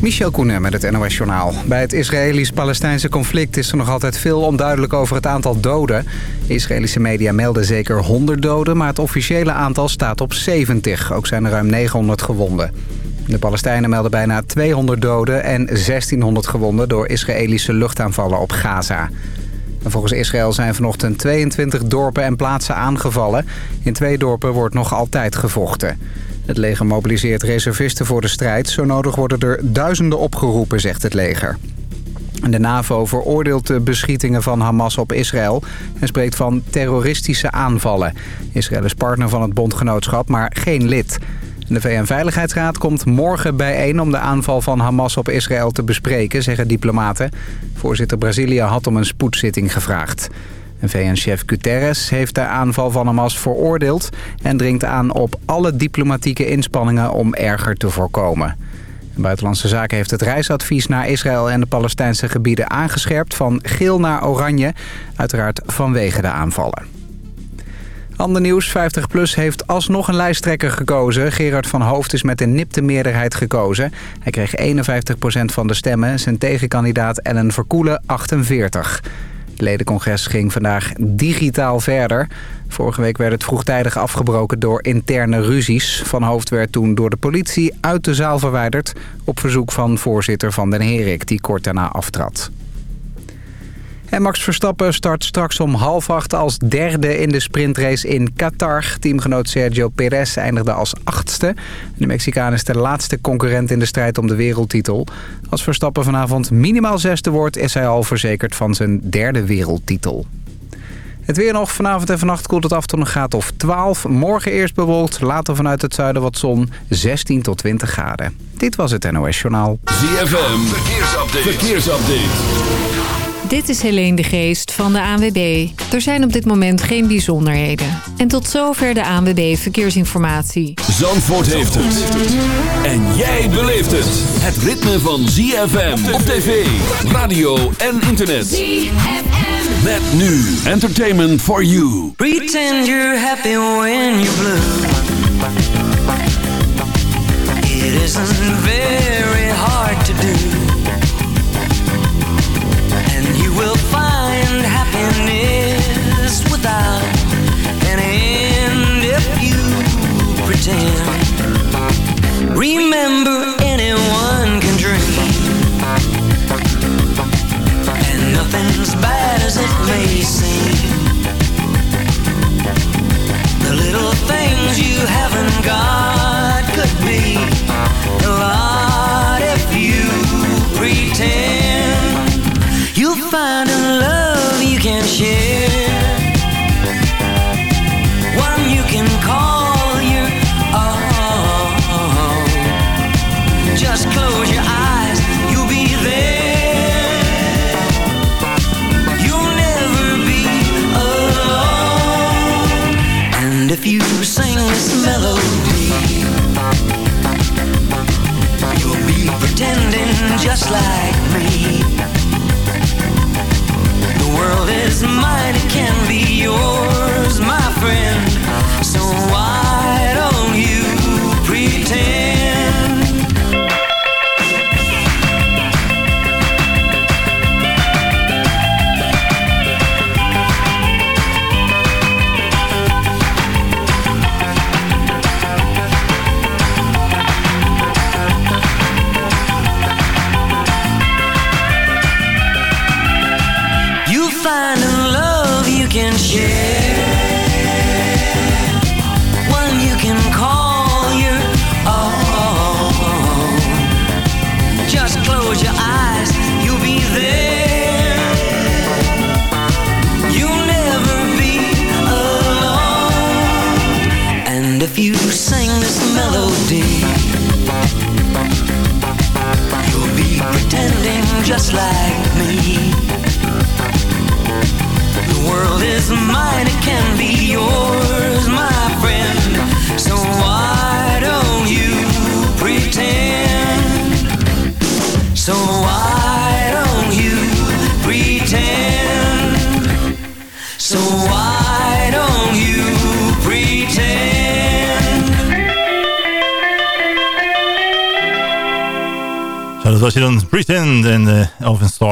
Michel Koenen met het NOS-journaal. Bij het Israëlisch-Palestijnse conflict is er nog altijd veel onduidelijk over het aantal doden. Israëlische media melden zeker 100 doden, maar het officiële aantal staat op 70. Ook zijn er ruim 900 gewonden. De Palestijnen melden bijna 200 doden en 1600 gewonden door Israëlische luchtaanvallen op Gaza. volgens Israël zijn vanochtend 22 dorpen en plaatsen aangevallen. In twee dorpen wordt nog altijd gevochten. Het leger mobiliseert reservisten voor de strijd. Zo nodig worden er duizenden opgeroepen, zegt het leger. De NAVO veroordeelt de beschietingen van Hamas op Israël... en spreekt van terroristische aanvallen. Israël is partner van het bondgenootschap, maar geen lid. De VN-veiligheidsraad komt morgen bijeen om de aanval van Hamas op Israël te bespreken, zeggen diplomaten. Voorzitter Brazilië had om een spoedzitting gevraagd. VN-chef Guterres heeft de aanval van Hamas veroordeeld... en dringt aan op alle diplomatieke inspanningen om erger te voorkomen. Buitenlandse Zaken heeft het reisadvies naar Israël en de Palestijnse gebieden aangescherpt... van geel naar oranje, uiteraard vanwege de aanvallen. Ander nieuws, 50PLUS heeft alsnog een lijsttrekker gekozen. Gerard van Hoofd is met een nipte meerderheid gekozen. Hij kreeg 51% van de stemmen, zijn tegenkandidaat Ellen Verkoelen 48%. Het ledencongres ging vandaag digitaal verder. Vorige week werd het vroegtijdig afgebroken door interne ruzies. Van Hoofd werd toen door de politie uit de zaal verwijderd... op verzoek van voorzitter Van den Herik, die kort daarna aftrad. En Max Verstappen start straks om half acht als derde in de sprintrace in Qatar. Teamgenoot Sergio Perez eindigde als achtste. De Mexicaan is de laatste concurrent in de strijd om de wereldtitel. Als Verstappen vanavond minimaal zesde wordt... is hij al verzekerd van zijn derde wereldtitel. Het weer nog. Vanavond en vannacht koelt het af tot een graad of 12. Morgen eerst bewolkt, later vanuit het zuiden wat zon. 16 tot 20 graden. Dit was het NOS Journaal. ZFM, verkeersupdate. verkeersupdate. Dit is Helene de Geest van de ANWB. Er zijn op dit moment geen bijzonderheden. En tot zover de ANWB Verkeersinformatie. Zandvoort heeft het. En jij beleeft het. Het ritme van ZFM op tv, radio en internet. ZFM. Met nu Entertainment for You. Pretend you're happy when you're blue. It isn't very pretend. Remember, anyone can dream, and nothing's bad as it may seem. The little things you haven't got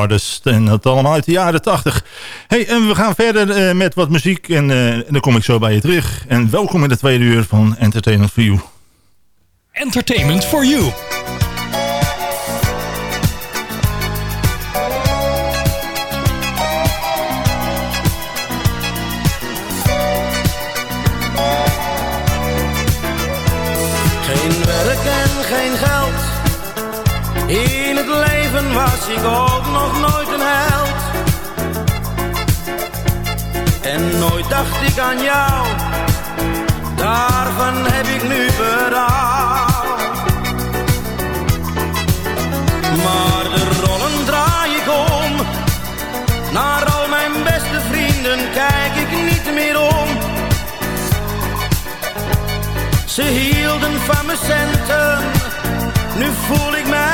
Stardust. En dat allemaal uit de jaren 80. Hey, en we gaan verder uh, met wat muziek. En uh, dan kom ik zo bij je terug. En welkom in de tweede uur van Entertainment for You. Entertainment for You. Geen werk en geen geld. Was ik ook nog nooit een held. En nooit dacht ik aan jou. Daarvan heb ik nu berouw. Maar de rollen draai ik om. Naar al mijn beste vrienden kijk ik niet meer om. Ze hielden van mijn centen, nu voel ik mij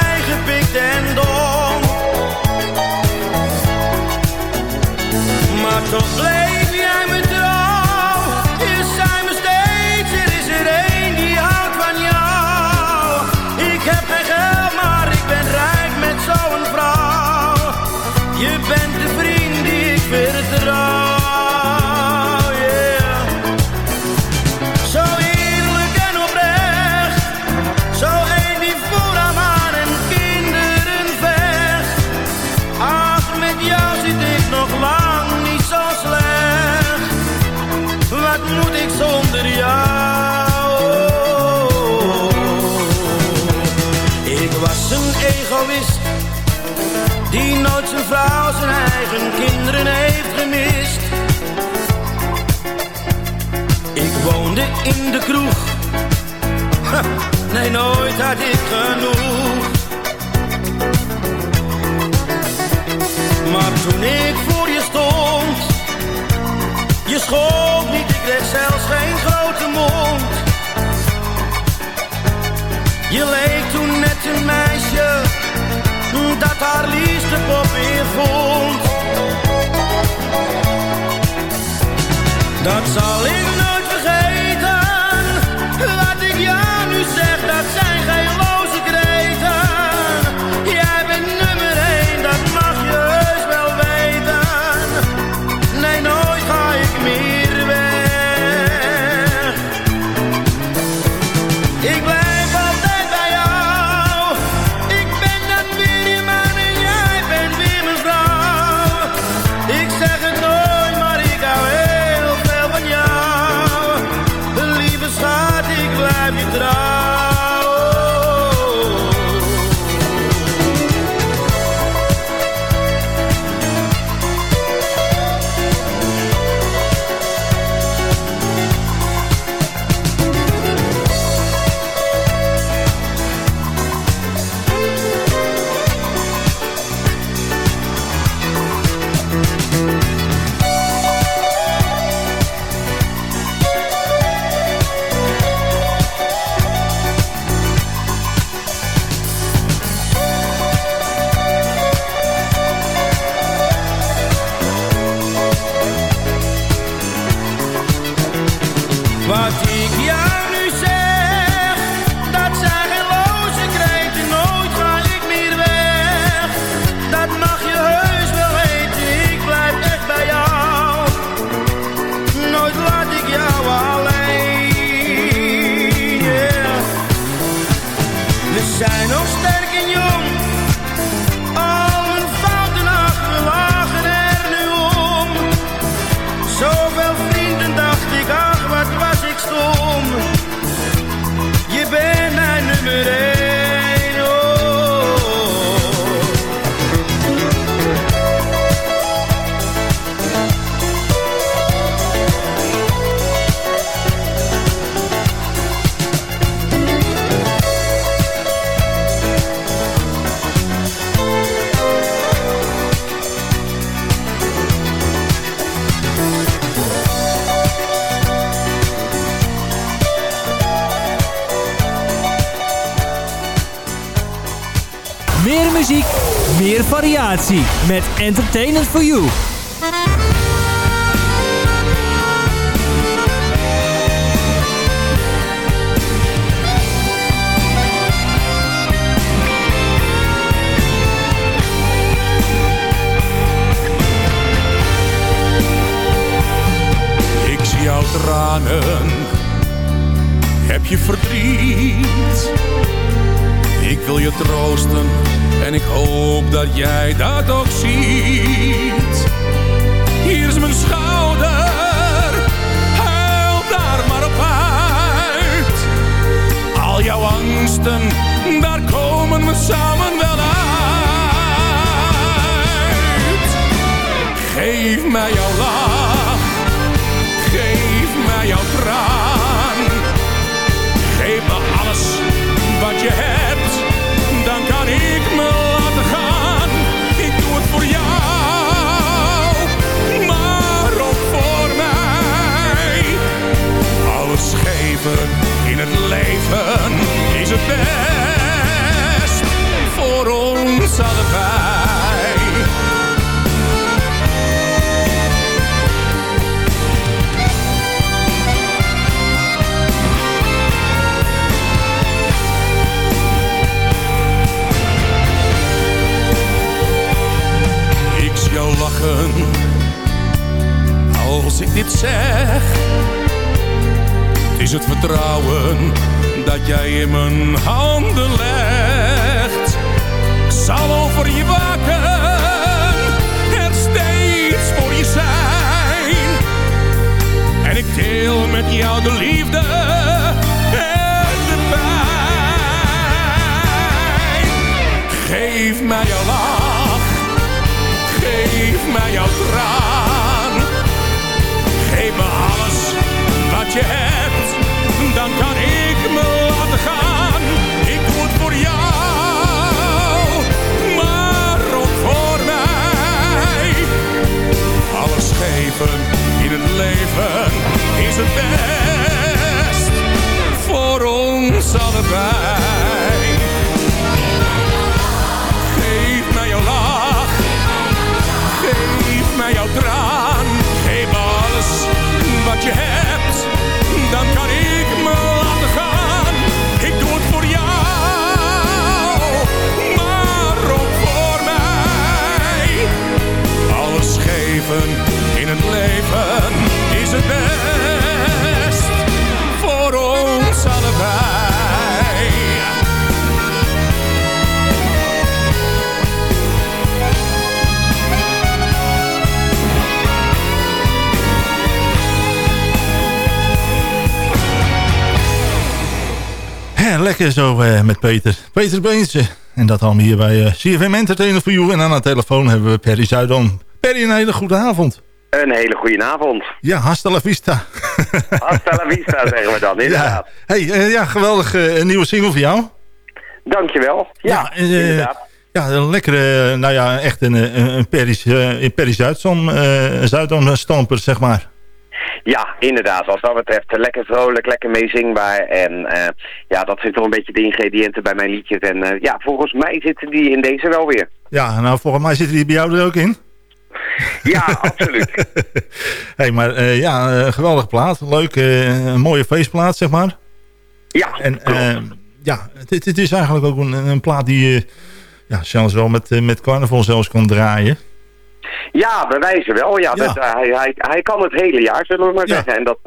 gepikt en dom. Maar toch bleef zijn kinderen heeft gemist. Ik woonde in de kroeg, Ha, nee nooit had ik genoeg. Maar toen ik voor je stond, je schold niet, ik kreeg zelfs geen grote mond. Je leek toen net een meisje dat haar liefste pop weer vond. Dat zal ik variatie met Entertainment for You. Ik zie jouw tranen, heb je verdriet? Ik wil je troosten en ik hoop dat jij dat ook ziet. Hier is mijn schouder, huil daar maar op uit. Al jouw angsten, daar komen we samen wel uit. Geef mij jouw lach, geef mij jouw traan. Geef me alles wat je hebt, in het leven is het best voor ons allebei. Ik zie jou lachen als ik dit zeg. Is het vertrouwen dat jij in mijn handen legt. Ik zal over je waken, er steeds voor je zijn. En ik deel met jou de liefde en de pijn. Geef mij jouw lach, geef mij jouw traan. Je hebt, dan kan ik me laten gaan. Ik doe het voor jou, maar ook voor mij. Alles geven in het leven is het best voor ons allebei. Geef mij jouw lach, geef mij jouw traan. Geef alles wat je hebt, in het leven is het best voor ons allebei. Hè, lekker zo eh, met Peter. Peter Beense. En dat allemaal hier bij eh, CFM Entertainer for You. En aan de telefoon hebben we Perry Zuidam. Een hele goede avond. Een hele goede avond. Ja, hasta la vista. Hasta la vista, zeggen we dan, inderdaad. Ja, hey, eh, ja geweldig. eh, een nieuwe single voor jou. Dankjewel. Ja, eh, inderdaad. Ja, een lekkere, nou ja, echt een, een, Perry Zuidam, eh Zuidam stamper, zeg maar. Ja, inderdaad. Wat dat betreft lekker vrolijk, lekker meezingbaar. En ja, dat zijn toch een beetje de ingrediënten bij mijn liedjes. En ja, volgens mij zitten die in deze wel weer. Ja, nou volgens mij zitten die bij jou er ook in. Ja, absoluut. hey, maar eh, ja, eh, geweldig plaat. Leuk, eh, een mooie feestplaat, zeg maar. Ja, En ja, het, het is eigenlijk ook een, een plaat die je ja, zelfs wel met, met carnaval zelfs kan draaien. Ja, bij wijze wel. Ja, Ja. Dat, hij, hij, hij kan het hele jaar, zullen we maar Ja. zeggen. En dat,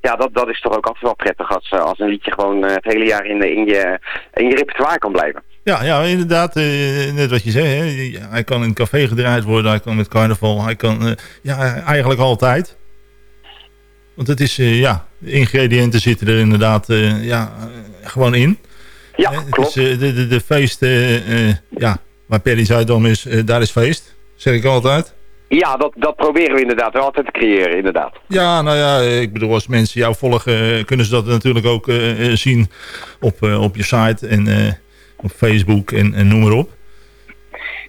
ja, dat, dat is toch ook altijd wel prettig als, als een liedje gewoon het hele jaar in, in, je, in je repertoire kan blijven. Ja, ja inderdaad, eh, net wat je zei. Hè. Hij kan in een café gedraaid worden, hij kan met carnaval, hij kan eh, ja, eigenlijk altijd. Want het is, eh, ja, de ingrediënten zitten er inderdaad ja, gewoon in. Ja, klopt. eh, de, de, de feest, eh, ja, waar Perry Zuidam is, daar is feest. Zeg ik altijd. Ja, dat, dat proberen we inderdaad wel altijd te creëren, inderdaad. Ja, nou ja, ik bedoel, als mensen jou volgen, kunnen ze dat natuurlijk ook zien op, op je site en op Facebook en, en noem maar op.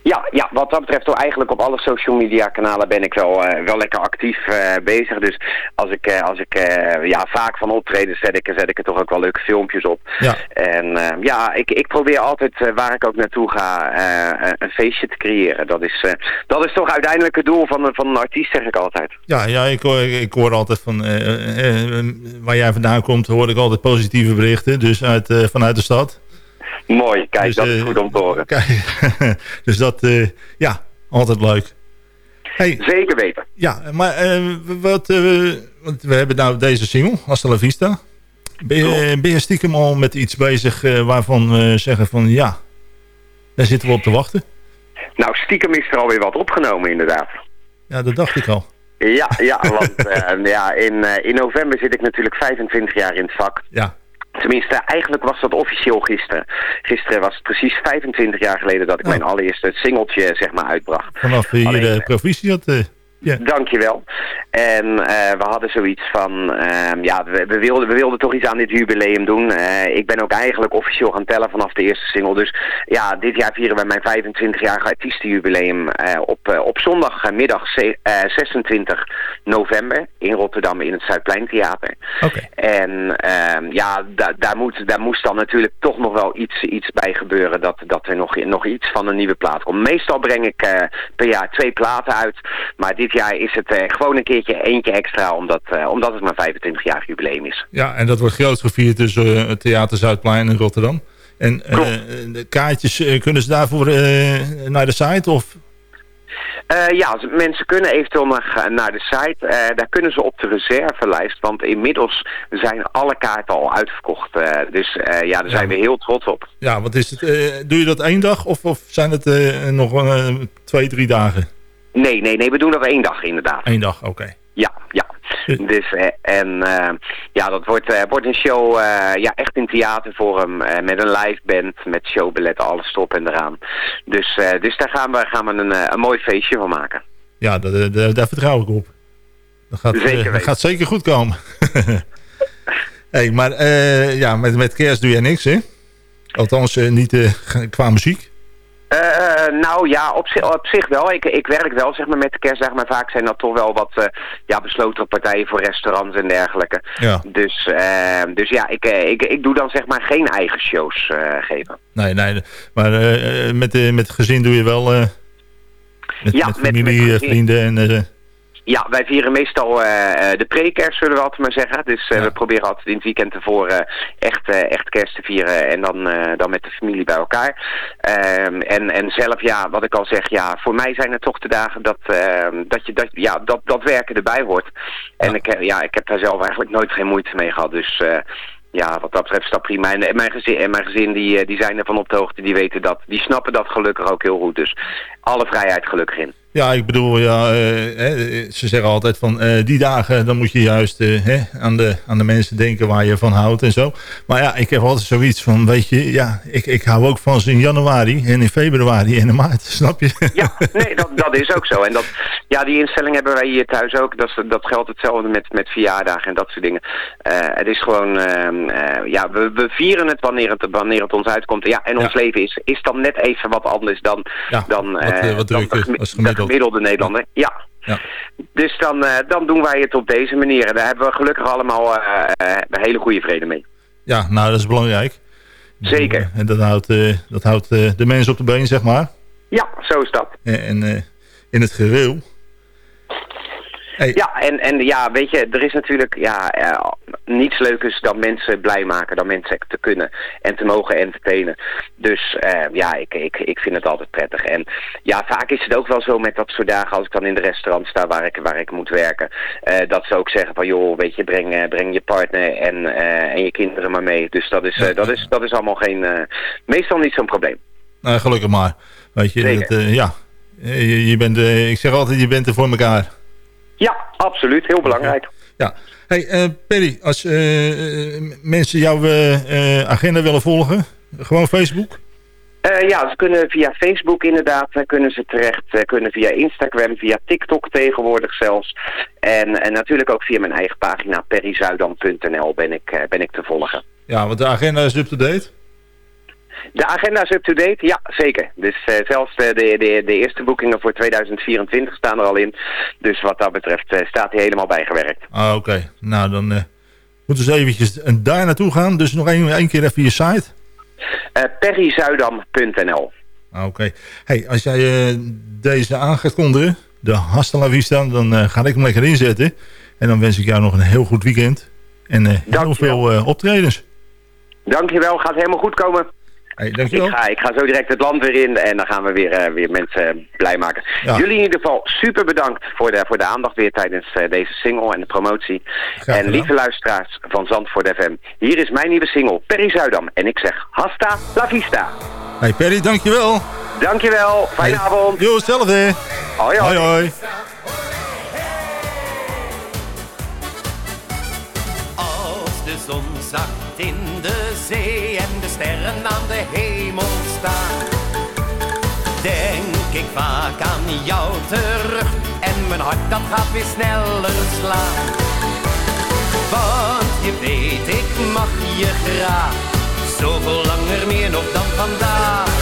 Ja, ja, wat dat betreft, hoor, eigenlijk op alle social media kanalen ben ik wel, eh, wel lekker actief eh, bezig. Dus als ik, eh, als ik ja, vaak van optreden zet ik, zet ik er toch ook wel leuke filmpjes op. Ja. En ja, ik, ik probeer altijd, waar ik ook naartoe ga, een feestje te creëren. Dat is, dat is toch uiteindelijk het doel van, een- van een artiest, zeg ik altijd. Ja, ja ik, hoor, ik hoor altijd van waar jij vandaan komt, hoor ik altijd positieve berichten. Dus uit, vanuit de stad. Mooi, kijk, Dus, dat is eh, goed om te horen. Dus dat, eh, ja, altijd leuk. Hey, Zeker weten. ja, maar eh, wat, want we hebben nou deze single, Hasta la Vista. Ben je, ben je stiekem al met iets bezig waarvan we zeggen van ja, daar zitten we op te wachten? Nou, stiekem is er alweer wat opgenomen inderdaad. Ja, dat dacht ik al. Ja, ja want ja, in, in november zit ik natuurlijk 25 jaar in het vak. Ja. Tenminste, eigenlijk was dat officieel gisteren. Gisteren was het precies 25 jaar geleden dat ik mijn allereerste singeltje zeg maar uitbracht. Vanaf hier Alleen, de eh, ja. Dankjewel. En eh, we hadden zoiets van, ehm, ja, we, we, wilden, we wilden toch iets aan dit jubileum doen. Eh, ik ben ook eigenlijk officieel gaan tellen vanaf de eerste single. Dus ja, dit jaar vieren we mijn 25-jarige artiestenjubileum eh, op, op zondagmiddag ze- eh, 26 november in Rotterdam in het Zuidpleintheater. Oké. En ehm, ja, da daar, moet, daar moest dan natuurlijk toch nog wel iets, iets bij gebeuren dat, dat er nog, nog iets van een nieuwe plaat komt. Meestal breng ik per jaar twee platen uit, maar dit jaar is het eh, gewoon een keertje eentje extra, omdat, eh, omdat het mijn 25-jarig jubileum is. Ja, en dat wordt groot gevierd tussen eh, het Theater Zuidplein in Rotterdam. En de kaartjes, kunnen ze daarvoor naar de site? Of? Ja, mensen kunnen eventueel naar, naar de site. Daar kunnen ze op de reservelijst, want inmiddels zijn alle kaarten al uitverkocht. Dus ja, daar zijn we heel trots op. Ja, wat is het? doe je dat één dag of, of zijn het nog twee, drie dagen? Nee, nee, nee, we doen dat één dag inderdaad. Eén dag, oké. Ja, ja. Dus, eh, en eh, ja, dat wordt, eh, wordt een show eh, ja, echt in theatervorm eh, met een live band, met showbilletten, alles erop en eraan. Dus, eh, dus daar gaan we, gaan we een, eh, een mooi feestje van maken. Ja, daar, vertrouw ik op. Dat gaat, eh, Zeker dat gaat zeker goed komen. hey, maar eh, ja, met, met kerst doe je niks, hè? Althans, eh, niet eh, qua muziek. Eh, nou ja, op, zich- op zich wel. Ik, ik werk wel zeg maar, met de kerstdagen, maar vaak zijn dat toch wel wat eh, ja, besloten partijen voor restaurants en dergelijke. Ja. Dus, eh, dus ja, ik, ik, ik doe dan zeg maar geen eigen shows geven. Nee, nee. Maar met, met gezin doe je wel... met, Ja, met familie, met vrienden en... Ja, wij vieren meestal eh, de pre-kerst, zullen we altijd maar zeggen. Dus eh, we proberen altijd in het weekend ervoor eh, echt, eh, echt kerst te vieren en dan, dan met de familie bij elkaar. Ehm, en, en zelf, ja, wat ik al zeg, ja, voor mij zijn het toch de dagen dat, ehm, dat, je, dat, ja, dat, dat werken erbij hoort. En ik, eh, ja, ik heb daar zelf eigenlijk nooit geen moeite mee gehad, dus... ja, wat dat betreft is dat prima. En en mijn gezin, en mijn gezin die, die zijn ervan op de hoogte, die weten dat. Die snappen dat gelukkig ook heel goed. Dus alle vrijheid gelukkig in. Ja, ik bedoel, ja, eh, hè, ze zeggen altijd van eh, die dagen, dan moet je juist eh, aan, de, aan de mensen denken waar je van houdt en zo. Maar ja, ik heb altijd zoiets van, weet je, ja, ik, ik hou ook van ze in januari en in februari en in maart, snap je? Ja, nee, dat, dat is ook zo. En dat, ja, die instelling hebben wij hier thuis ook. Dat, dat geldt hetzelfde met, met verjaardagen en dat soort dingen. Eh, het is gewoon, ehm, eh, ja, we, we vieren het wanneer, het wanneer het ons uitkomt. Ja, en ons Ja. leven is, is dan net even wat anders dan, Ja, dan, wat, eh, eh, dan als. Gemiddelde Nederlander. Ja. Ja. Dus dan, eh, dan doen wij het op deze manier. En daar hebben we gelukkig allemaal eh, eh, een hele goede vrede mee. Ja, nou, dat is belangrijk. Zeker. En dat houdt, eh, dat houdt eh, de mensen op de been, zeg maar. Ja, zo is dat. En, eh, in het geheel. Hey. Ja, en, en ja, weet je, er is natuurlijk ja, eh, niets leukers dan mensen blij maken, dan mensen te kunnen en te mogen entertainen. Dus eh, ja, ik, ik, ik vind het altijd prettig. En ja, vaak is het ook wel zo met dat soort dagen, als ik dan in de restaurant sta waar ik, waar ik moet werken, eh, dat ze ook zeggen van joh, weet je, breng, breng je partner en, eh, en je kinderen maar mee. Dus dat is, dat is, dat is allemaal geen, meestal niet zo'n probleem. Nou, gelukkig maar. Weet je, dat, ja. Je, je bent, ik zeg altijd, je bent er voor elkaar. Ja, absoluut, heel belangrijk. Ja. Hey, eh, Perry, als eh, eh, mensen jouw agenda willen volgen, gewoon Facebook? Ja, ze kunnen via Facebook inderdaad, kunnen ze terecht, kunnen via Instagram, via TikTok tegenwoordig zelfs. En, en natuurlijk ook via mijn eigen pagina perryzuidam.nl ben ik, ben ik te volgen. Ja, want de agenda is up-to-date. De agenda is up-to-date, ja zeker. Dus eh, zelfs de, de, de, de eerste boekingen voor 2024 staan er al in. Dus wat dat betreft eh, staat hij helemaal bijgewerkt. Ah, oké. Nou, dan eh, moeten we eens eventjes daar naartoe gaan. Dus nog één, keer even je site. Eh perryzuidam.nl Ah, Oké. Hey, als jij eh, deze aan gaat kondigen, de Hasta la Vista, dan eh, ga ik hem lekker inzetten. En dan wens ik jou nog een heel goed weekend. En eh, heel veel eh, optredens. Dankjewel, gaat helemaal goed komen. Hey, Ik dankjewel. ga, ik ga zo direct het land weer in en dan gaan we weer, eh, weer mensen blij maken. Ja. Jullie in ieder geval super bedankt voor de, voor de aandacht weer tijdens eh, deze single en de promotie. En lieve luisteraars van Zandvoort FM, hier is mijn nieuwe single Perry Zuidam. En ik zeg hasta la vista. Hey Perry, dankjewel. Dankjewel, fijne Hey. avond. Jo, hetzelfde. Hoi hoi. Hoi hoi. Als de zon zacht in de zee en sterren aan de hemel staan, denk ik vaak aan jou terug en mijn hart dat gaat weer sneller slaan. Want je weet, ik mag je graag, zoveel langer meer nog dan vandaag.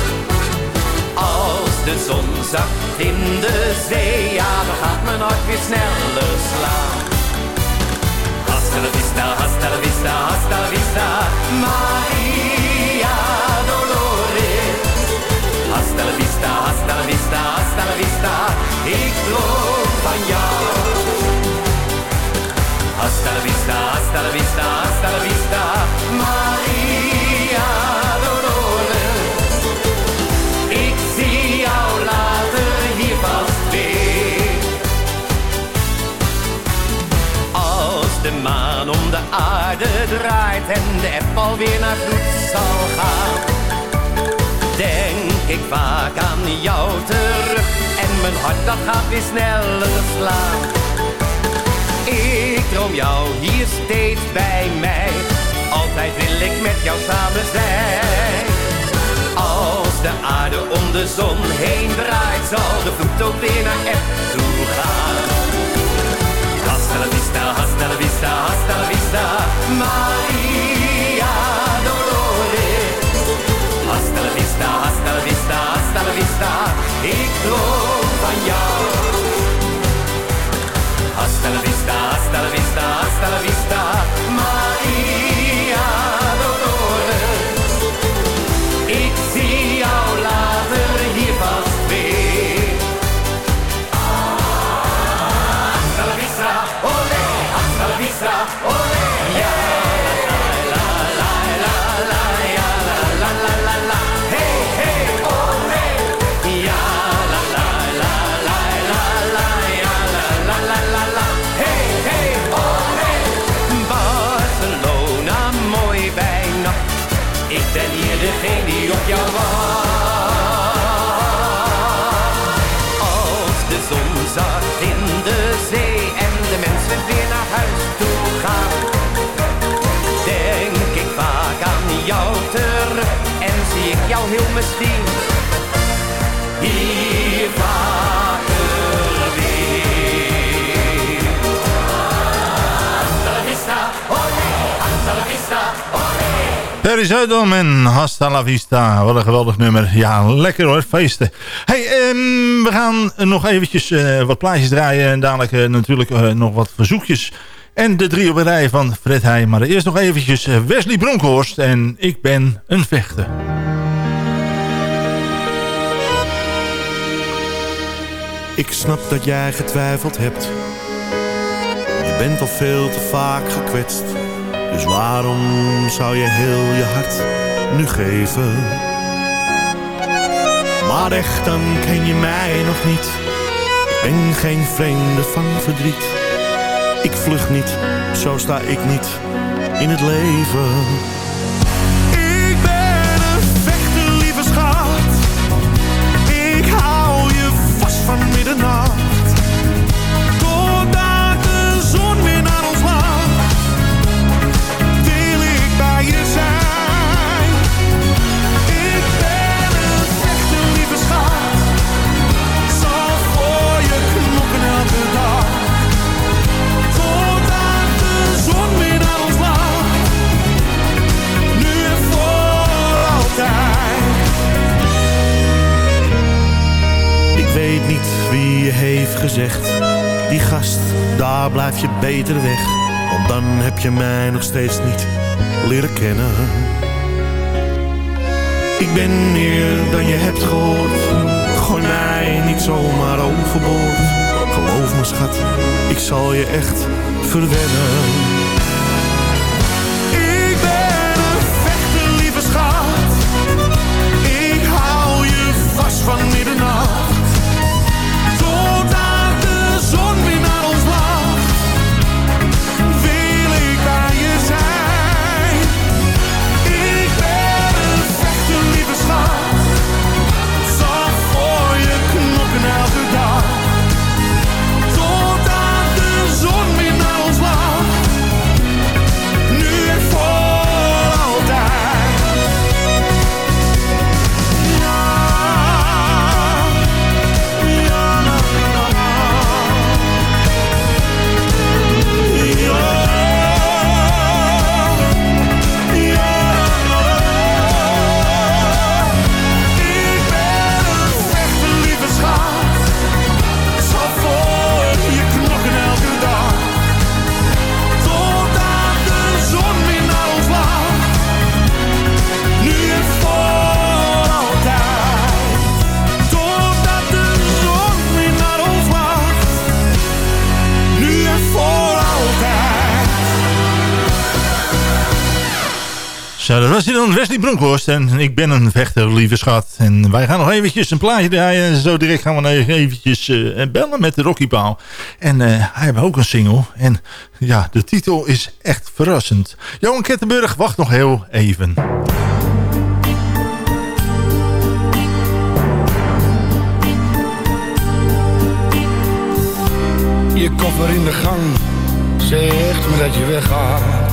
Als de zon zacht in de zee, ja dan gaat mijn hart weer sneller slaan. Hasta la vista, hasta la vista, hasta la vista, Maria Hasta la vista, hasta la vista, hasta la vista, ik droom van jou. Hasta la vista, hasta la vista, hasta la vista, Maria Dolores. Ik zie jou later hier vast weer. Als de maan om de aarde draait en de app alweer naar bloed zal gaan, denk ik vaak aan jou terug en mijn hart dat gaat weer sneller slaan. Ik droom jou hier steeds bij mij, altijd wil ik met jou samen zijn. Als de aarde om de zon heen draait, zal de vloed ook weer naar app toe gaan. Hasta la vista, hasta la vista, hasta la vista, Maria hasta ik droom van jou. Hasta la vista, hasta la vista, hasta la vista, Maria jou heel misschien hier vaker weer. Hasta la vista, olé, hasta la vista, olé. Perry en Hasta la Vista. Wat een geweldig nummer. Ja, lekker hoor, feesten. Hey, ehm, we gaan nog eventjes eh, wat plaatjes draaien. En dadelijk eh, natuurlijk eh, nog wat verzoekjes. En de drie op een rij van Fred Heij. Maar eerst nog eventjes Wesley Bronkhorst. En ik ben een vechter. Ik snap dat jij getwijfeld hebt. Je bent al veel te vaak gekwetst. Dus waarom zou je heel je hart nu geven? Maar echt, dan ken je mij nog niet. Ik ben geen vreemde van verdriet. Ik vlug niet, zo sta ik niet in het leven. Van middernacht. Blijf je beter weg. Want dan heb je mij nog steeds niet leren kennen. Ik ben meer dan je hebt gehoord. Gooi mij niet zomaar overboord. Geloof me schat, ik zal je echt verwennen. Zo, dat was hier dan Wesley Bronkhorst. En ik ben een vechter, lieve schat. En wij gaan nog eventjes een plaatje draaien. En zo direct gaan we eventjes eh, bellen met de Rocky Paul. En eh, hij heeft ook een single. En ja, de titel is echt verrassend. Johan Kettenburg, wacht nog heel even. Je koffer in de gang zegt me dat je weggaat.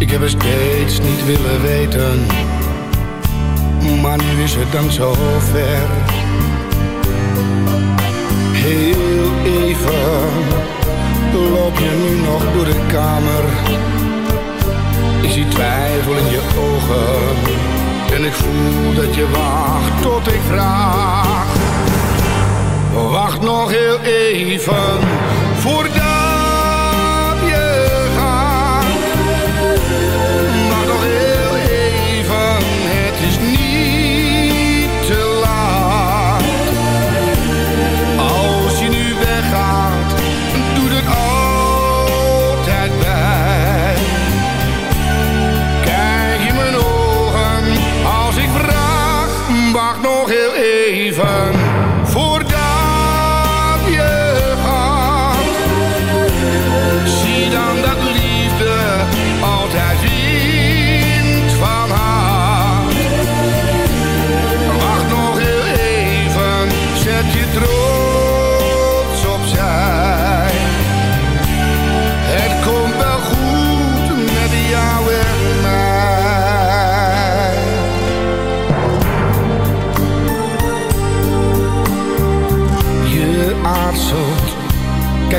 Ik heb het steeds niet willen weten, maar nu is het dan zo ver. Heel even loop je nu nog door de kamer. Ik zie twijfel in je ogen en ik voel dat je wacht tot ik vraag. Wacht nog heel even voordat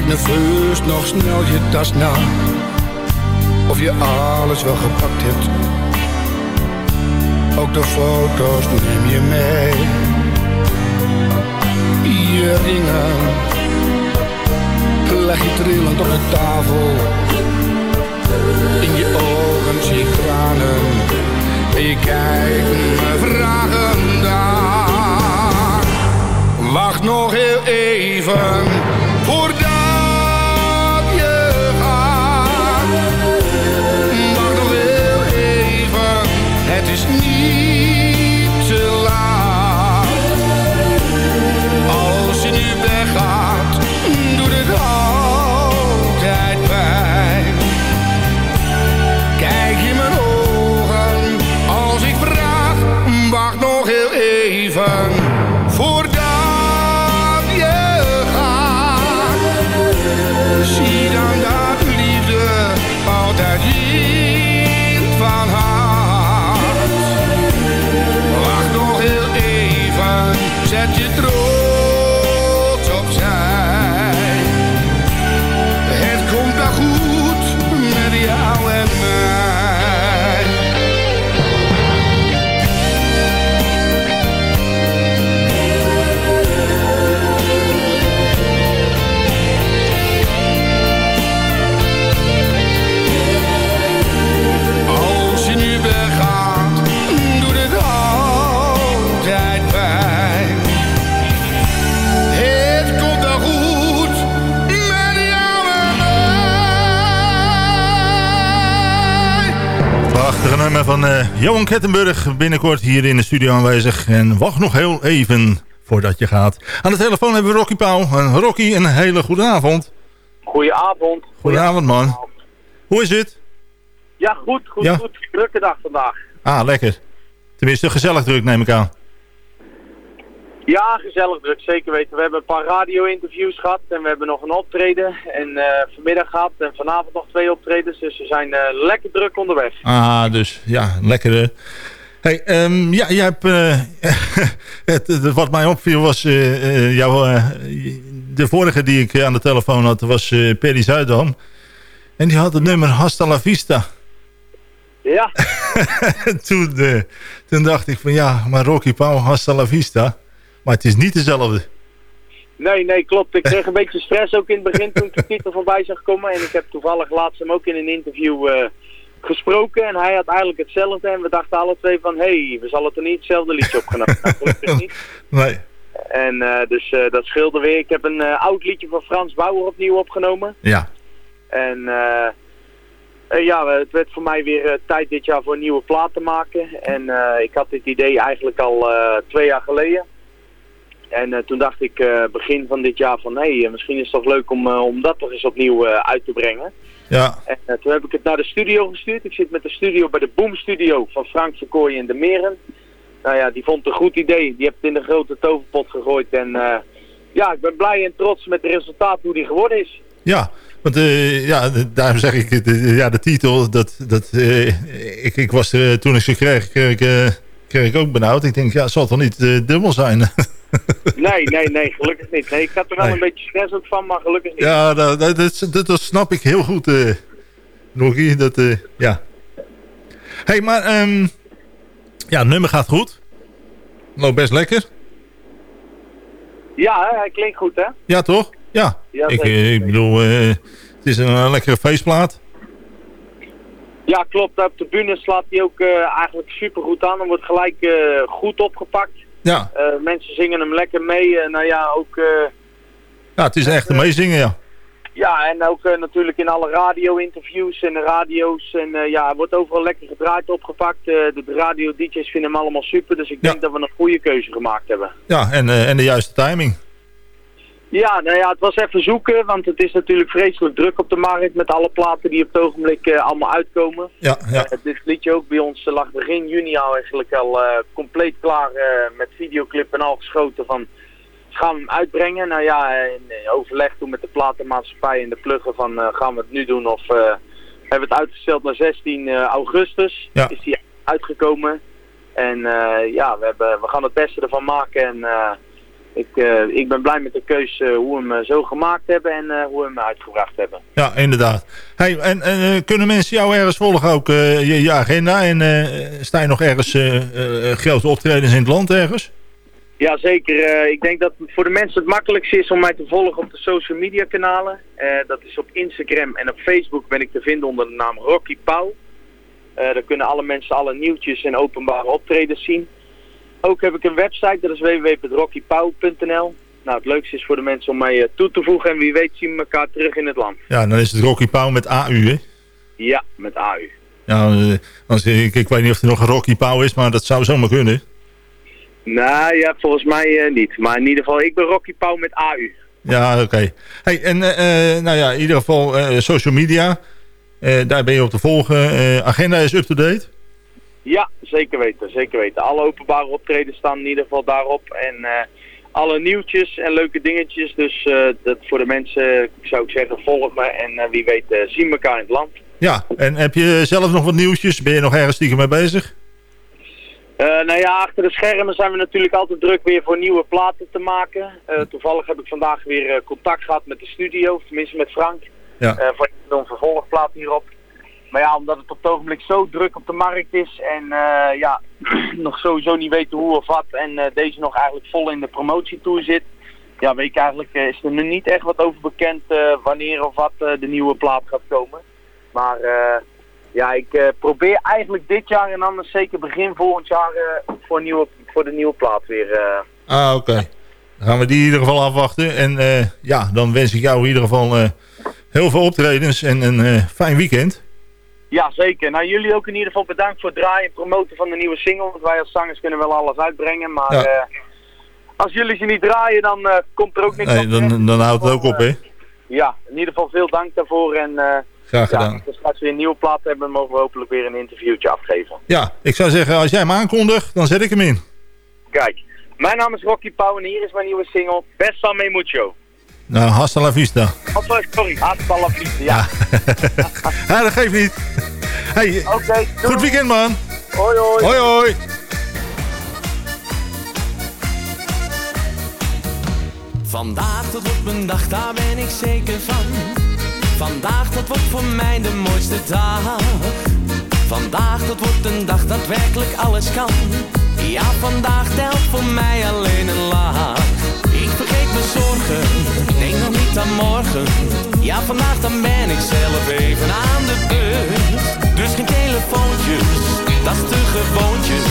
kijk nog snel je tas na. Of je alles wel gepakt hebt. Ook de foto's neem je mee. Je ringen leg je trillend op de tafel. In je ogen zie ik tranen. En je kijkt me vragen aan. Wacht nog heel even voordat je is niet nummer van eh, Johan Kettenburg. Binnenkort hier in de studio aanwezig. En wacht nog heel even voordat je gaat. Aan de telefoon hebben we Rocky Pauw. En Rocky, een hele goede avond. Goedenavond. Goedenavond man. Hoe is het? Ja, goed, goed, Ja? goed. Drukke dag vandaag. Ah, lekker. Tenminste, gezellig druk neem ik aan. Ja, gezellig druk, zeker weten. We hebben een paar radio-interviews gehad en we hebben nog een optreden. En eh, vanmiddag gehad en vanavond nog twee optredens. Dus we zijn eh, lekker druk onderweg. Ah, dus ja, lekker. Hey, ehm, ja, jij hebt, eh, het, het- wat mij opviel was jouw, de vorige die ik aan de telefoon had, was Perry Zuidam. En die had het nummer Hasta la Vista. Ja, En toen, toen dacht ik van ja, maar Rocky Pauw, Hasta la Vista. Maar het is niet dezelfde. nee, nee, klopt. Ik kreeg een beetje stress ook in het begin toen ik de titel voorbij zag komen. En ik heb toevallig laatst hem ook in een interview eh, gesproken. En hij had eigenlijk hetzelfde. En we dachten alle twee van, hé, hey, we zullen er niet hetzelfde liedje opgenomen. Nou, niet. Nee. En eh, dus eh, dat scheelde weer. Ik heb een oud liedje van Frans Bauer opnieuw opgenomen. Ja. En ja, het werd voor mij weer tijd dit jaar voor een nieuwe plaat te maken. En ik had dit idee eigenlijk al twee jaar geleden. En eh, toen dacht ik eh, begin van dit jaar van, hé, hey, misschien is het toch leuk om, eh, om dat toch eens opnieuw eh, uit te brengen. Ja, En eh, toen heb ik het naar de studio gestuurd. Ik zit met de studio bij de Boom Studio van Frank Verkooyen in de Meren. Nou ja, die vond het een goed idee. Die heeft het in de grote toverpot gegooid. En eh, ja, ik ben blij en trots met het resultaat hoe die geworden is. ja. Want eh, ja, daarom zeg ik, de, ja, de titel, dat, dat, eh, ik, ik was eh, toen ik ze kreeg, kreeg ik, eh, kreeg ik ook benauwd. Ik denk, ja, het zal toch niet eh, dubbel zijn? Nee, nee, nee, gelukkig niet. Nee, ik had er wel Nee. een beetje stress ook van, maar gelukkig niet. ja, dat, dat, dat, snap ik heel goed, eh Rocky. Dat, eh, ja. hey, maar ehm, ja, het nummer gaat goed. Loopt best lekker. Ja, hè, hij klinkt goed, hè? Ja, toch? Ja. Ja, ik, eh, ik bedoel, het is een lekkere feestplaat. Ja, klopt. Op de bühne slaat hij ook eigenlijk super goed aan. Dan wordt gelijk goed opgepakt. Ja. Eh, mensen zingen hem lekker mee. Eh, nou ja, ook... eh, ja, het is echt een meezingen, ja. Ja, en ook natuurlijk in alle radio-interviews en de radio's. En eh, ja, wordt overal lekker gedraaid, opgepakt. De radio-dj's vinden hem allemaal super. Dus ik denk dat we een goede keuze gemaakt hebben. Ja, en, en de juiste timing. Ja, nou ja, het was even zoeken. Want het is natuurlijk vreselijk druk op de markt met alle platen die op het ogenblik eh, allemaal uitkomen. Ja, ja. Eh, dit liedje ook bij ons eh, lag begin juni al eigenlijk al compleet klaar met videoclip en al geschoten van gaan we hem uitbrengen. Nou ja, in overleg toen met de platenmaatschappij en de pluggen van gaan we het nu doen of hebben we het uitgesteld naar 16 eh, augustus. Ja. Is die uitgekomen. En ja, we, hebben, we gaan het beste ervan maken en ik, eh, ik ben blij met de keuze hoe we hem eh, zo gemaakt hebben en eh, hoe we hem uitgebracht hebben. Ja, inderdaad. Hey, en en eh, kunnen mensen jou ergens volgen ook, eh, je, je agenda? En eh, sta je nog ergens eh, eh, grote optredens in het land ergens? Ja, zeker. Eh, ik denk dat voor de mensen het makkelijkste is om mij te volgen op de social media kanalen. Eh, dat is op Instagram en op Facebook ben ik te vinden onder de naam Rocky Pauw. Eh daar kunnen alle mensen alle nieuwtjes en openbare optredens zien. Ook heb ik een website, dat is www.rockypauw.nl. Nou, het leukste is voor de mensen om mij eh, toe te voegen en wie weet zien we elkaar terug in het land. Ja, dan is het Rocky Pauw met AU, hè? Ja, met AU. Ja, eh, als, ik, ik weet niet of er nog een Rocky Pauw is, maar dat zou zomaar kunnen. Nou ja, volgens mij eh, niet. Maar in ieder geval, ik ben Rocky Pauw met AU. Ja, oké. Hey, en eh, eh, nou ja, in ieder geval eh, social media. Eh, daar ben je op te volgen. Eh, agenda is up-to-date. Ja, zeker weten, zeker weten. Alle openbare optredens staan in ieder geval daarop. En eh, alle nieuwtjes en leuke dingetjes. Dus eh, dat voor de mensen zou ik zeggen, volg me. En eh, wie weet zien we elkaar in het land. Ja, en heb je zelf nog wat nieuwtjes? Ben je nog ergens stiekem mee bezig? Nou ja, achter de schermen zijn we natuurlijk altijd druk weer voor nieuwe platen te maken. Toevallig heb ik vandaag weer contact gehad met de studio, tenminste met Frank. Ja. Voor een vervolgplaat hierop. Maar ja, omdat het op het ogenblik zo druk op de markt is en eh, ja, nog sowieso niet weten hoe of wat en eh, deze nog eigenlijk vol in de promotietour zit. Ja, weet ik eigenlijk, eh, is er nu niet echt wat over bekend wanneer of wat de nieuwe plaat gaat komen. Maar ja, ik probeer eigenlijk dit jaar en anders zeker begin volgend jaar voor, nieuwe, voor de nieuwe plaat weer. Ah, oké. Dan gaan we die in ieder geval afwachten. En ja, dan wens ik jou in ieder geval heel veel optredens en een fijn weekend. Ja, zeker. Nou, jullie ook in ieder geval bedankt voor het draaien en promoten van de nieuwe single. Want wij als zangers kunnen wel alles uitbrengen, maar Ja. eh, als jullie ze niet draaien, dan eh, komt er ook niks Nee, op dan, dan houdt het ook op, hè? Ja, in ieder geval veel dank daarvoor. En eh, Graag ja, gedaan. als we straks weer een nieuwe plaat hebben, mogen we hopelijk weer een interviewtje afgeven. Ja, ik zou zeggen, als jij hem aankondigt, dan zet ik hem in. Kijk, mijn naam is Rocky Pauw en hier is mijn nieuwe single, Besta Me Mucho. Nou, hasta la vista. Oh, sorry, sorry, hasta la vista, ja. Ja, dat geeft niet. Hey, Oké, goed weekend, man. Hoi, hoi. Hoi, hoi. Vandaag dat wordt mijn dag, daar ben ik zeker van. Vandaag dat wordt voor mij de mooiste dag. Vandaag dat wordt een dag dat werkelijk alles kan. Ja, vandaag telt voor mij alleen een laag vergeet mijn zorgen. Denk nog niet aan morgen. Ja, vandaag dan ben ik zelf even aan de beurt. Dus geen telefoontjes, dat is te gewoontjes.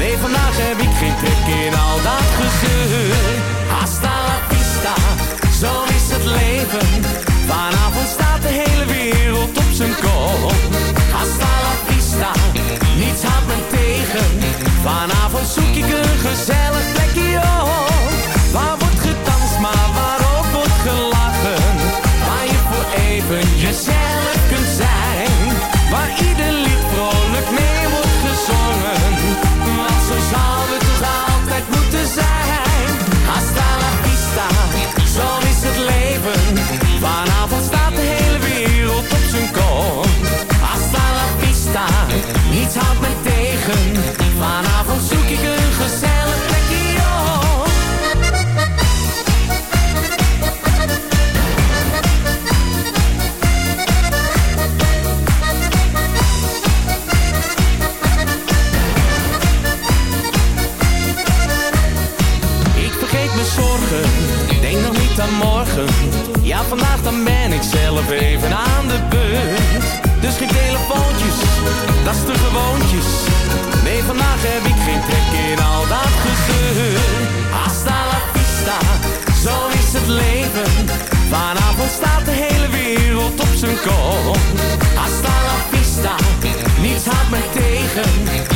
Nee, vandaag heb ik geen trek in al dat gezeur. Hasta la pista, zo is het leven. Vanavond staat de hele wereld op zijn kop. Hasta la vista, niets houdt me tegen. Vanavond zoek ik een gezellig plekje op. Waar ieder lied vrolijk mee wordt gezongen. Want zo zou het toch altijd moeten zijn. Hasta la vista, zo is het leven. Vanavond staat de hele wereld op zijn kop. Hasta la vista, niets houdt me tegen. Dan ben ik zelf even aan de beurt. Dus geen telefoontjes, dat is de gewoontjes. Nee, vandaag heb ik geen trek in al dat gezeur. Hasta la vista, zo is het leven. Vanavond staat de hele wereld op zijn kop. Hasta la vista, niets houdt me tegen.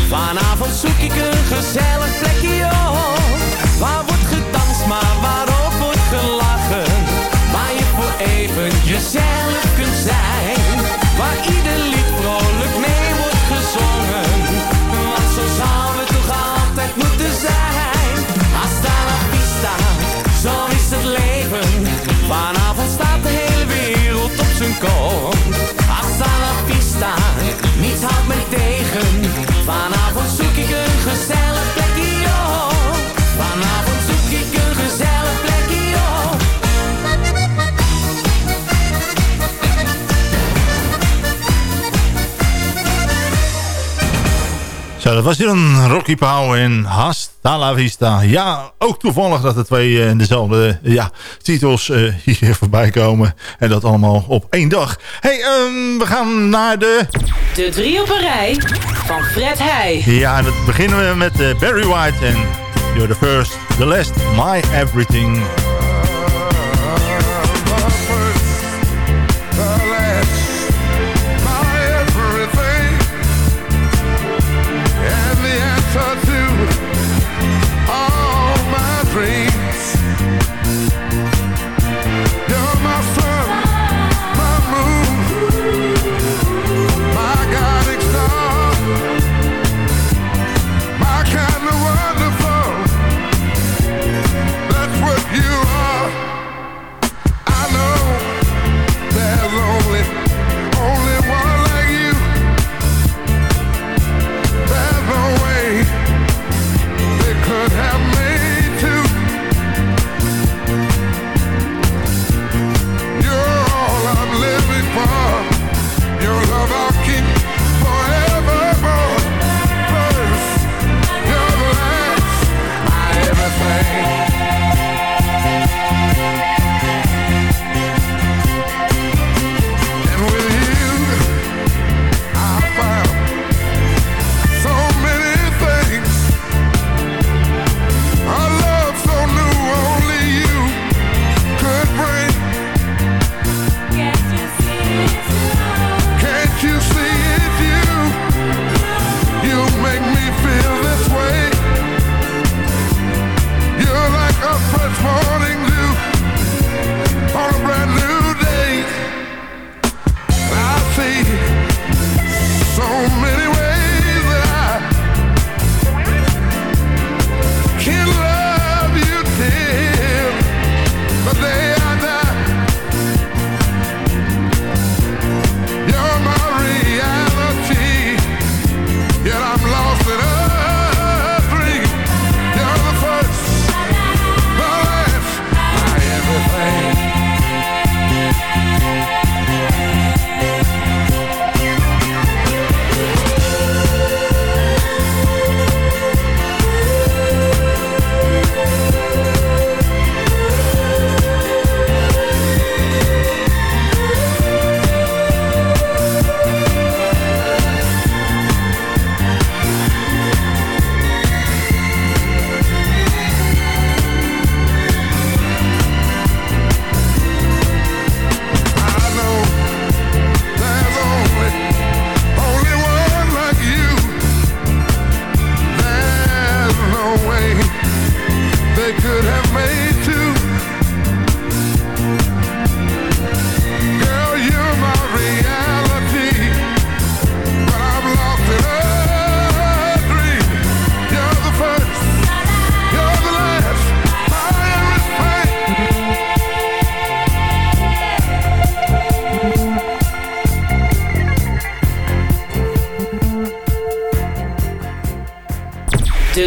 Vanavond zoek ik een gezellig plekje dat was hier een Rocky Pauw en Hasta la Vista. Ja, ook toevallig dat er twee eh, dezelfde ja, titels eh, hier voorbij komen. En dat allemaal op één dag. hey, ehm, we gaan naar de... De drie op een rij van Fred Heij. Ja, en dat beginnen we met eh, Barry White en You're the First, The Last, My Everything.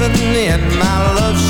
listening, my love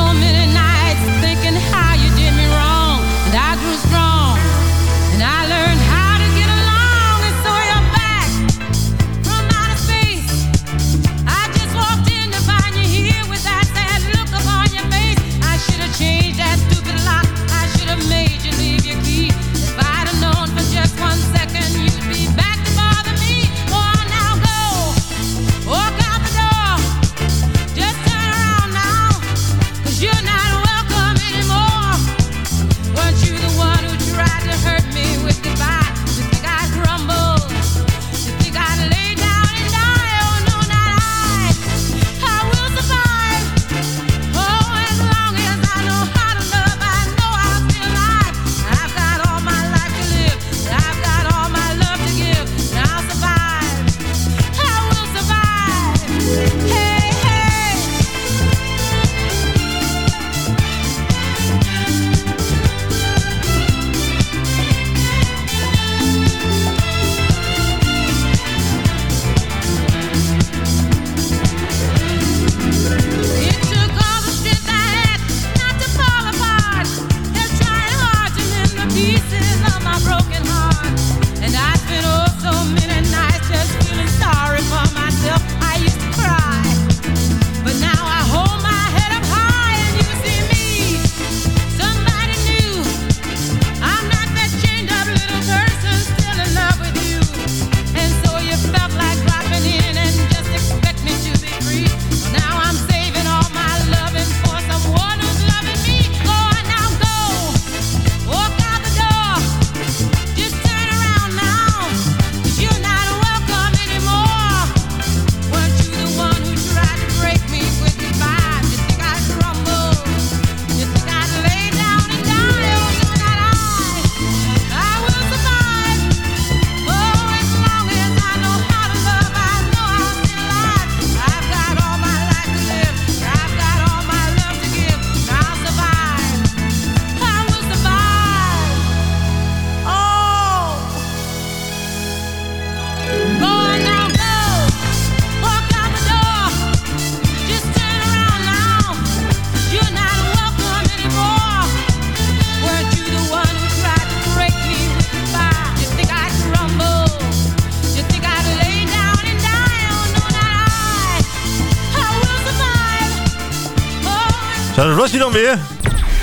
was hij dan weer.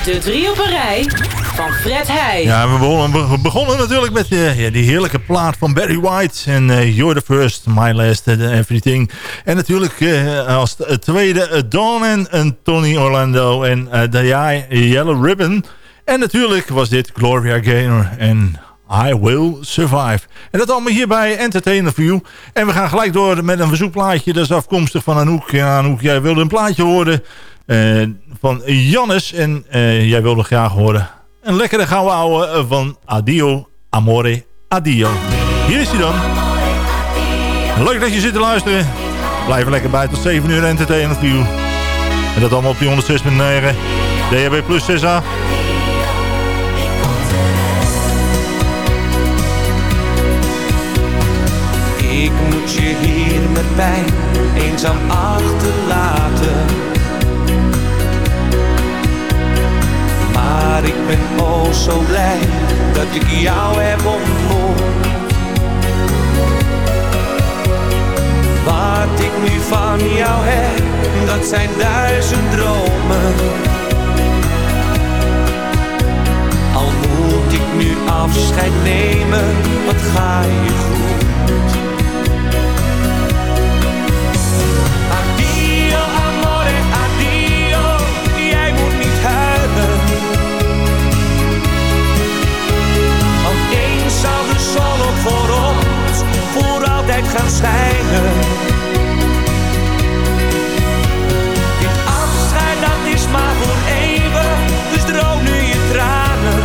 De drie op een rij van Fred Heij. Ja, we begonnen, we begonnen natuurlijk met eh, ja, die heerlijke plaat van Barry White. En eh, You're the First, My Last, and Everything. En natuurlijk als tweede uh, Dawn en, en Tony Orlando en uh, The Yellow Ribbon. En natuurlijk was dit Gloria Gaynor en I Will Survive. En dat allemaal hier bij Entertainer You. En we gaan gelijk door met een verzoekplaatje. Dat is afkomstig van Anouk. Ja, Anouk, jij wilde een plaatje horen van Jannes. En eh, jij wilde graag horen een lekkere gouden ouwe eh, van Adio, Amore, Adio. Hier is hij dan. Leuk dat je zit te luisteren. Blijf er lekker bij tot 7 uur Entertainer for You. En dat allemaal op die 106.9. DHB plus 6A. Ik moet je hier met pijn eenzaam achterlaten. Maar ik ben oh zo blij dat ik jou heb ontmoet. Wat ik nu van jou heb, dat zijn duizend dromen. Al moet ik nu afscheid nemen, wat ga je goed. Gaan schijnen. Dit afscheid dat is maar voor even, dus droog nu je tranen.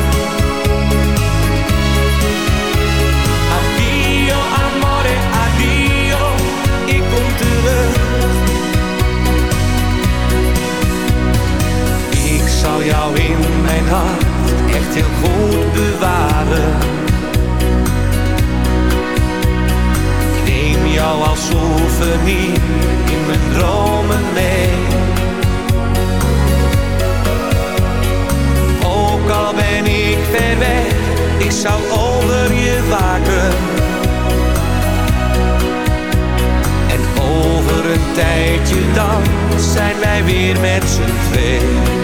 Addio, amore, addio, ik kom terug. Ik zal jou in mijn hart echt heel goed bewaren. Jou als souvenir in mijn dromen mee. Ook al ben ik ver weg, ik zal over je waken. En over een tijdje dan zijn wij weer met z'n twee.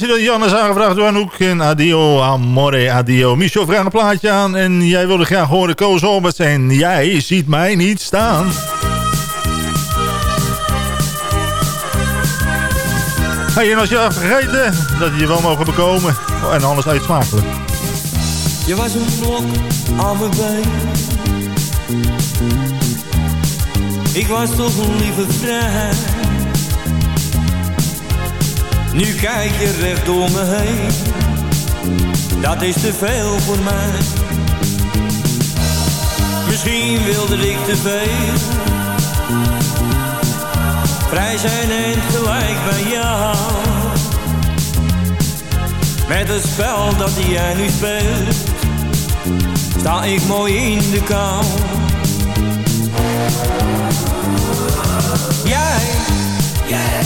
Was hij dan. Jan is aangevraagd door Anouk. En adio, amore, adio. Michel vraagt een plaatje aan. En jij wilde graag horen Koos Alberts. En jij ziet mij niet staan. Hey, en als je had vergeten dat je je wel mogen bekomen. En anders eet smakelijk. Je was een blok aan mijn been. Ik was toch een lieve vrij. Nu kijk je recht door me heen. Dat is te veel voor mij. Misschien wilde ik te veel. Vrij zijn en gelijk bij jou. Met het spel dat jij nu speelt sta ik mooi in de kou. Jij, jij,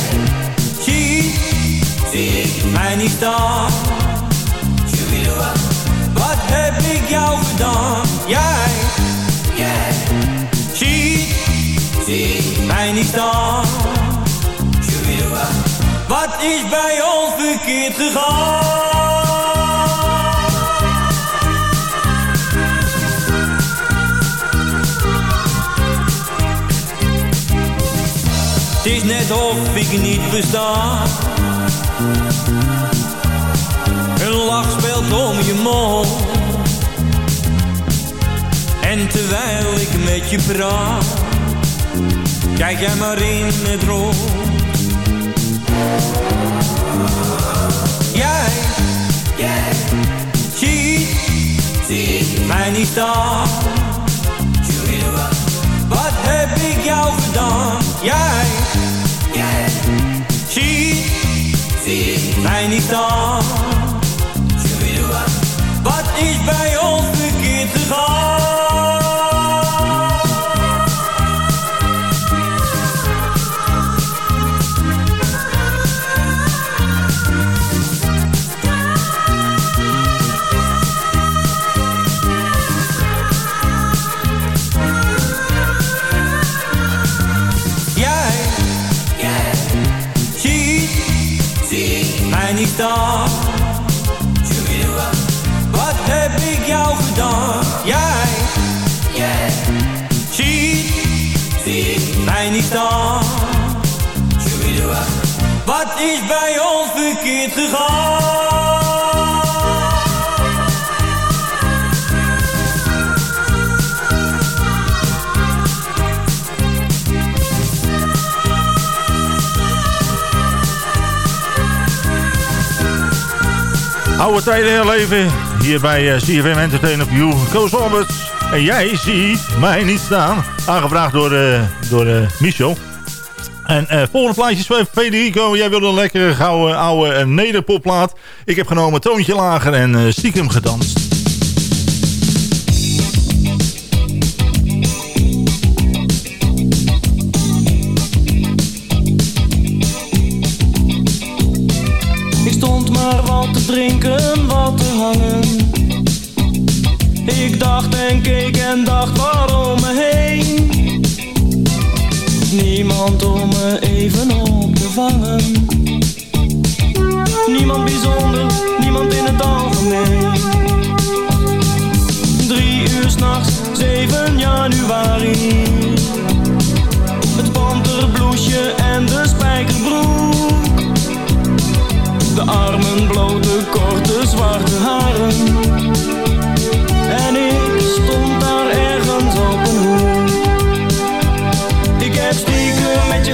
niet staan. Wat heb ik jou gedaan? Jij, jij, zie, zie mij niet staan. Wat is bij ons verkeerd gegaan? Het is net of ik niet besta. Lach speelt om je mond. En terwijl ik met je praat, kijk jij maar in het rond. Jij, jij, ziet, ziet mij niet staan. Wat heb ik jou gedaan? Jij, jij, ziet, ziet mij niet staan. Gegaan? Is bij ons verkeerd gegaan? Oude tijden herleven. Hier bij uh, CFM Entertainment You. Koos Alberts. En jij ziet mij niet staan. Aangevraagd door, uh, door uh, Michel. En uh, volgende plaatje is Federico. Jij wilde een lekkere gouden oude nederpopplaat. Ik heb genomen toontje lager en uh, stiekem gedanst. Ik stond maar wat te drinken, wat te hangen. Ik dacht en keek en dacht waarom me heen. Niemand om me even op te vangen. Niemand bijzonder, niemand in het algemeen. Drie uur s'nachts, 7 januari. Het panterbloesje en de spijkerbroek. De armen blote, korte, zwarte haren.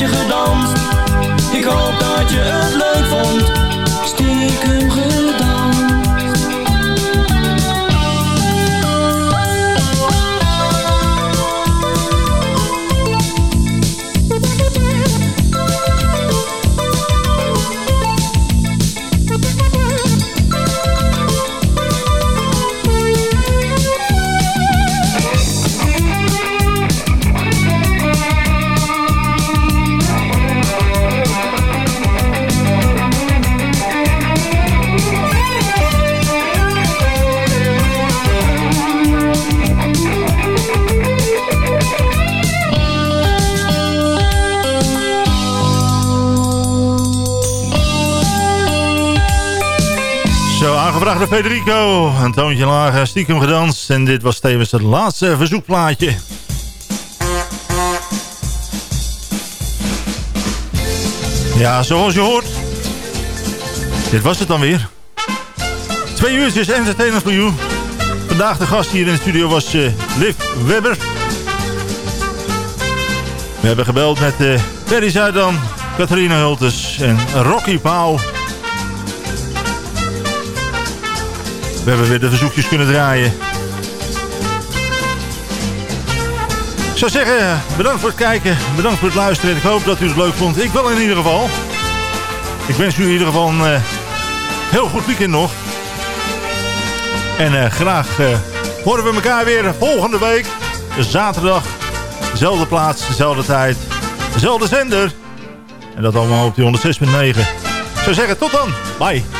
je gedanst. Ik hoop dat je het leuk vond. Stiekem Door Federico. Een toontje lager, stiekem gedanst. En dit was tevens het laatste verzoekplaatje. Ja, zoals je hoort. Dit was het dan weer. Twee uurtjes entertainment voor you. Vandaag de gast hier in de studio was uh, Liv Webber. We hebben gebeld met uh, Perry Zuidam. Catharina Hultes en Rocky Pauw. We hebben weer de verzoekjes kunnen draaien. Ik zou zeggen, bedankt voor het kijken, bedankt voor het luisteren. Ik hoop dat u het leuk vond. Ik wel in ieder geval. Ik wens u in ieder geval een eh, heel goed weekend nog. En eh, graag eh, horen we elkaar weer volgende week. Zaterdag. Dezelfde plaats, dezelfde tijd. Dezelfde zender. En dat allemaal op die 106.9. Ik zou zeggen, tot dan. Bye.